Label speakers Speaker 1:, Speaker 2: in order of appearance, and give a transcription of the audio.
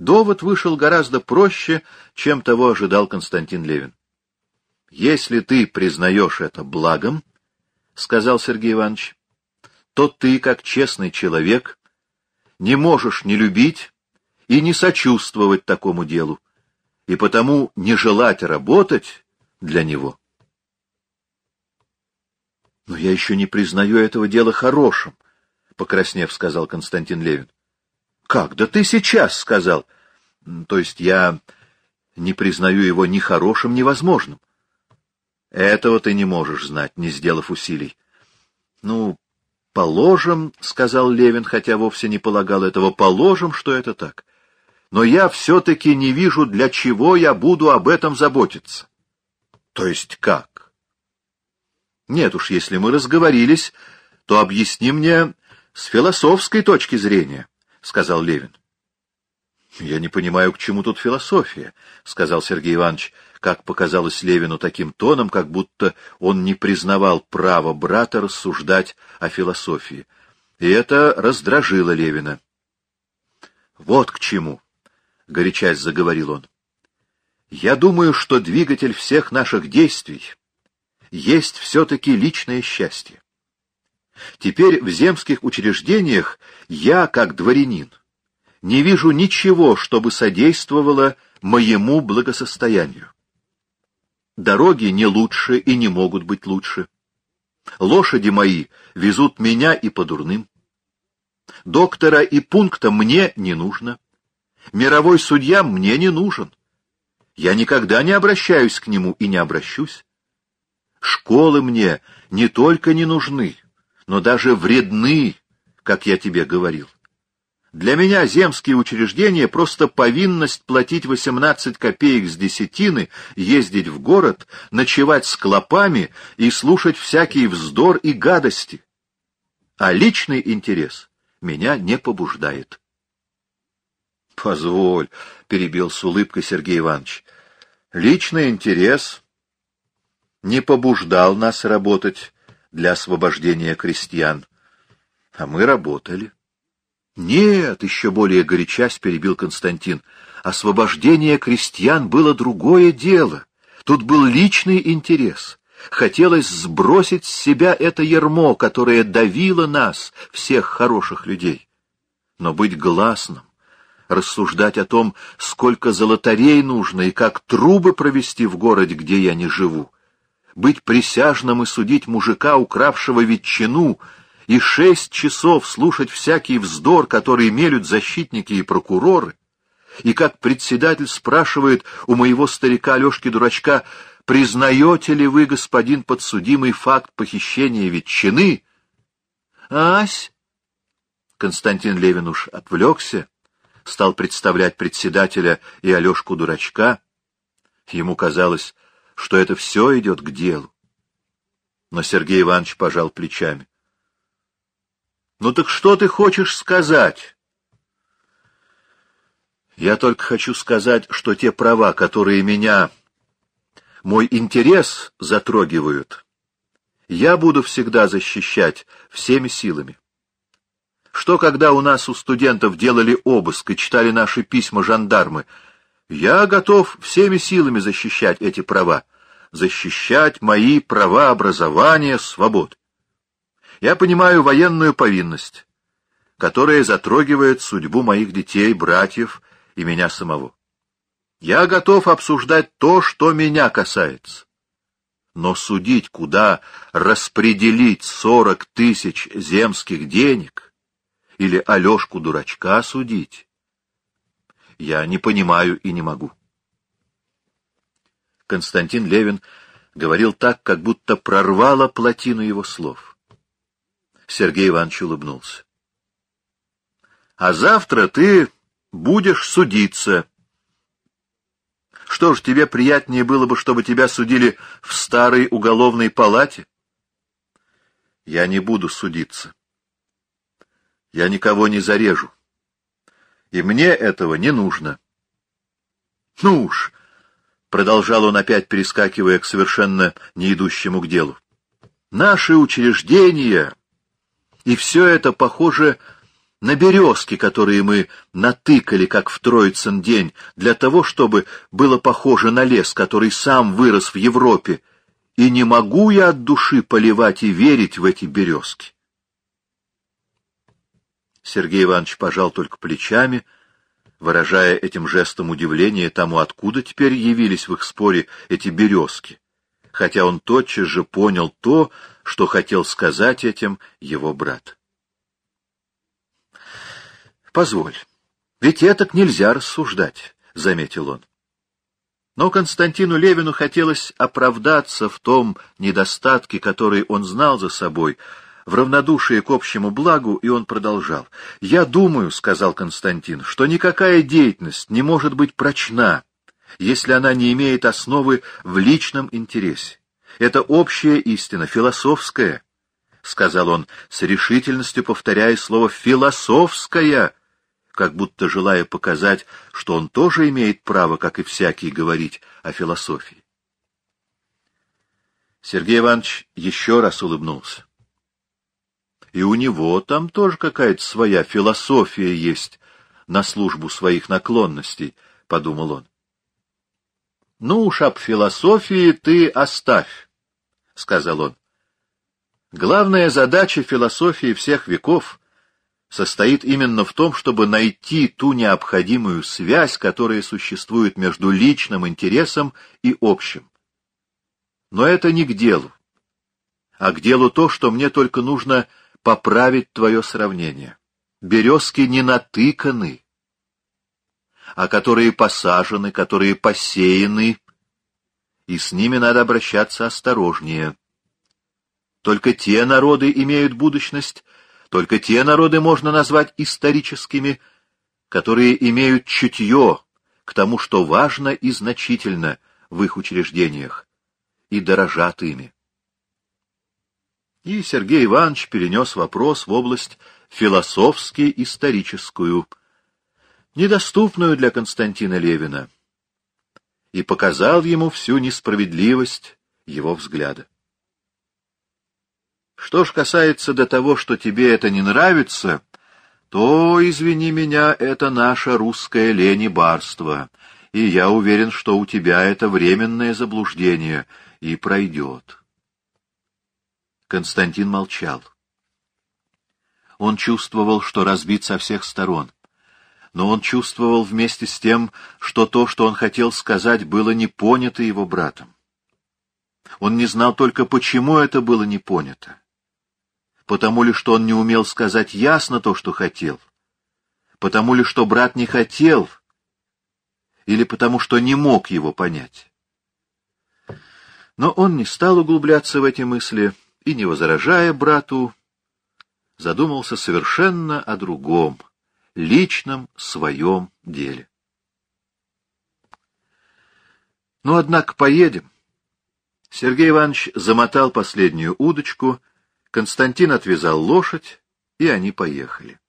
Speaker 1: Довод вышел гораздо проще, чем того ожидал Константин Левин. «Если ты признаешь это благом, — сказал Сергей Иванович, — то ты, как честный человек, не можешь не любить и не сочувствовать такому делу, и потому не желать работать для него. Но я еще не признаю этого дела хорошим, покраснев, сказал Константин Левин. Как? Да ты сейчас сказал. То есть я не признаю его ни хорошим, ни возможным. Этого ты не можешь знать, не сделав усилий. Ну, положим, сказал Левин, хотя вовсе не полагал этого, положим, что это так. Но я все-таки не вижу, для чего я буду об этом заботиться. То есть как? Нет уж, если мы разговорились, то объясни мне с философской точки зрения, — сказал Левин. — Я не понимаю, к чему тут философия, — сказал Сергей Иванович, как показалось Левину таким тоном, как будто он не признавал права брата рассуждать о философии. И это раздражило Левина. — Вот к чему, — горячась заговорил он. — Я думаю, что двигатель всех наших действий — есть все-таки личное счастье. Теперь в земских учреждениях я, как дворянин, не вижу ничего, чтобы содействовало моему благосостоянию. Дороги не лучше и не могут быть лучше. Лошади мои везут меня и по дурным. Доктора и пункта мне не нужно. Мировой судья мне не нужен. Я никогда не обращаюсь к нему и не обращусь. Школы мне не только не нужны, но даже вредны, как я тебе говорил. Для меня земские учреждения просто повинность платить 18 копеек с десятины, ездить в город, ночевать с клопами и слушать всякий вздор и гадости. А личный интерес меня не побуждает. — Позволь, — перебил с улыбкой Сергей Иванович, — личный интерес не побуждал нас работать для освобождения крестьян. А мы работали. Нет, еще более горячась перебил Константин. Освобождение крестьян было другое дело. Тут был личный интерес. Хотелось сбросить с себя это ярмо, которое давило нас, всех хороших людей. Но быть гласным, рассуждать о том, сколько золотарей нужно и как трубы провести в городе, где я не живу, быть присяжным и судить мужика, укравшего ветчину, и шесть часов слушать всякий вздор, который мелют защитники и прокуроры, и как председатель спрашивает у моего старика Лешки-дурачка, признаете ли вы, господин подсудимый, факт похищения ветчины? Ась! Константин Левин уж отвлекся, стал представлять председателя и Алешку-дурачка. Ему казалось, что это все идет к делу. Но Сергей Иванович пожал плечами. — Ну так что ты хочешь сказать? — Я только хочу сказать, что те права, которые меня, мой интерес затрогивают, я буду всегда защищать всеми силами. Что, когда у нас у студентов делали обыск и читали наши письма жандармы, я готов всеми силами защищать эти права, защищать мои права образования, свобод. Я понимаю военную повинность, которая затрагивает судьбу моих детей, братьев и меня самого. Я готов обсуждать то, что меня касается. Но судить, куда распределить сорок тысяч земских денег, или Алешку-дурачка судить, я не понимаю и не могу. Константин Левин говорил так, как будто прорвало плотину его слов. Сергей Иванович улыбнулся. — А завтра ты будешь судиться. Что ж, тебе приятнее было бы, чтобы тебя судили в старой уголовной палате? Я не буду судиться. Я никого не зарежу и мне этого не нужно. — Ну уж, — продолжал он опять, перескакивая к совершенно не идущему к делу, — наши учреждения, и все это, похоже, на березки, которые мы натыкали, как в Троицын день, для того, чтобы было похоже на лес, который сам вырос в Европе, и не могу я от души поливать и верить в эти березки. Сергей Иванович пожал только плечами, выражая этим жестом удивление тому, откуда теперь явились в их споре эти березки, хотя он тотчас же понял то, что хотел сказать этим его брат. Позволь, ведь этак нельзя рассуждать, — заметил он. Но Константину Левину хотелось оправдаться в том недостатке, который он знал за собой, в равнодушии к общему благу, и он продолжал. «Я думаю, — сказал Константин, — что никакая деятельность не может быть прочна, если она не имеет основы в личном интересе. Это общая истина, философская, — сказал он с решительностью, повторяя слово «философская», как будто желая показать, что он тоже имеет право, как и всякий, говорить о философии. Сергей Иванович еще раз улыбнулся. И у него там тоже какая-то своя философия есть на службу своих наклонностей, — подумал он. — Ну уж об философии ты оставь, — сказал он. Главная задача философии всех веков состоит именно в том, чтобы найти ту необходимую связь, которая существует между личным интересом и общим. Но это не к делу, а к делу то, что мне только нужно поправить твое сравнение. Березки не натыканы, а которые посажены, которые посеяны, и с ними надо обращаться осторожнее. Только те народы имеют будущность, только те народы можно назвать историческими, которые имеют чутье к тому, что важно и значительно в их учреждениях, и дорожат ими. И Сергей Иванович перенес вопрос в область философски-историческую, недоступную для Константина Левина, и показал ему всю несправедливость его взгляда. Что ж касается до того, что тебе это не нравится, то, извини меня, это наше русское лень и барство, и я уверен, что у тебя это временное заблуждение и пройдет. Константин молчал. Он чувствовал, что разбит со всех сторон. Но он чувствовал вместе с тем, что то, что он хотел сказать, было не понято его братом. Он не знал только, почему это было не понято потому ли, что он не умел сказать ясно то, что хотел, потому ли, что брат не хотел, или потому что не мог его понять. Но он не стал углубляться в эти мысли и, не возражая брату, задумался совершенно о другом, личном своем деле. Ну, однако, поедем. Сергей Иванович замотал последнюю удочку Константин отвязал лошадь, и они поехали.